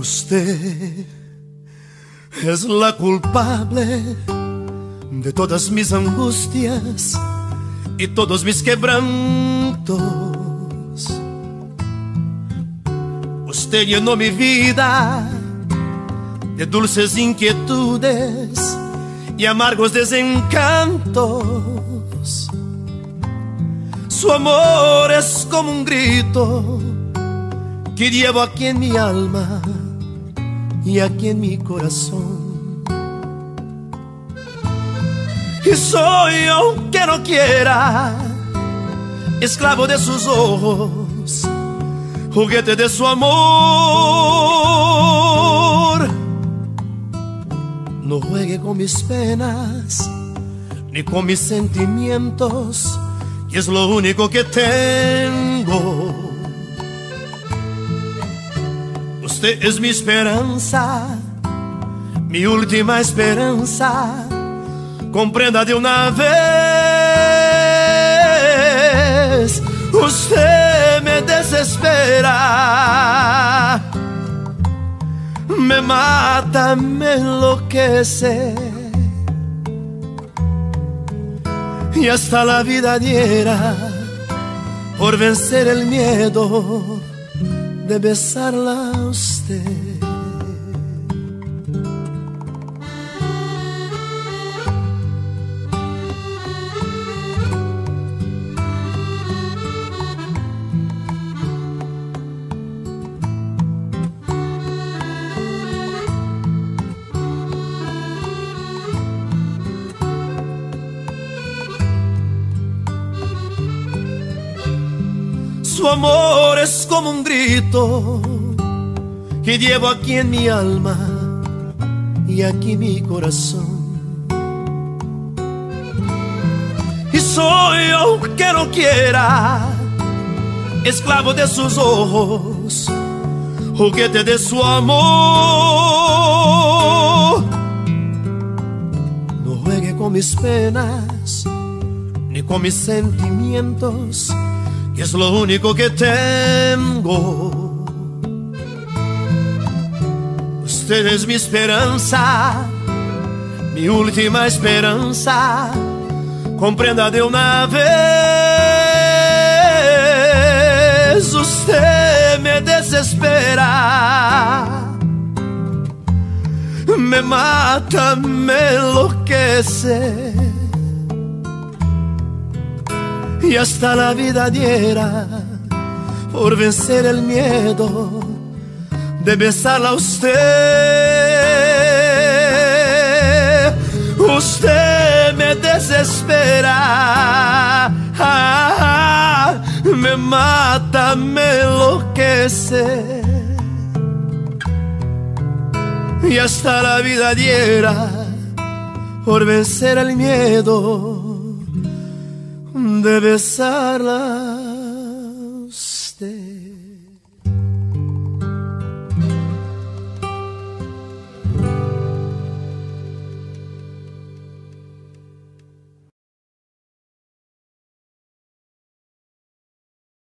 Usted es la culpable de todas mis angustias y todos mis quebrantos. Usted llenó mi vida de dulces inquietudes y amargos desencantos. Su amor es como un grito que llevo aquí en mi alma y aquí en mi corazón. Y soy, aunque no quiera, esclavo de sus ojos, juguete de su amor. No juegue con mis penas, ni con mis sentimientos, que es lo único que tengo. Usted es mi esperanza, mi última esperanza comprenda de una vez. Usted me desespera, me mata, me enloquece. Y hasta la vida diera por vencer el miedo de besarla a usted. Su amor es como un grito que llevo aquí en mi alma y aquí mi corazón. Y soy, aunque no quiera, esclavo de sus ojos, juguete de su amor. No juegue con mis penas ni con mis sentimientos es lo único que tengo. Usted es mi esperanza, mi última esperanza. Comprenda de una vez, usted me desespera. Me mata, me enloquece y hasta la vida diera por vencer el miedo de besarla a usted. Usted me desespera, me mata, me enloquece. Y hasta la vida diera por vencer el miedo de besarla usted.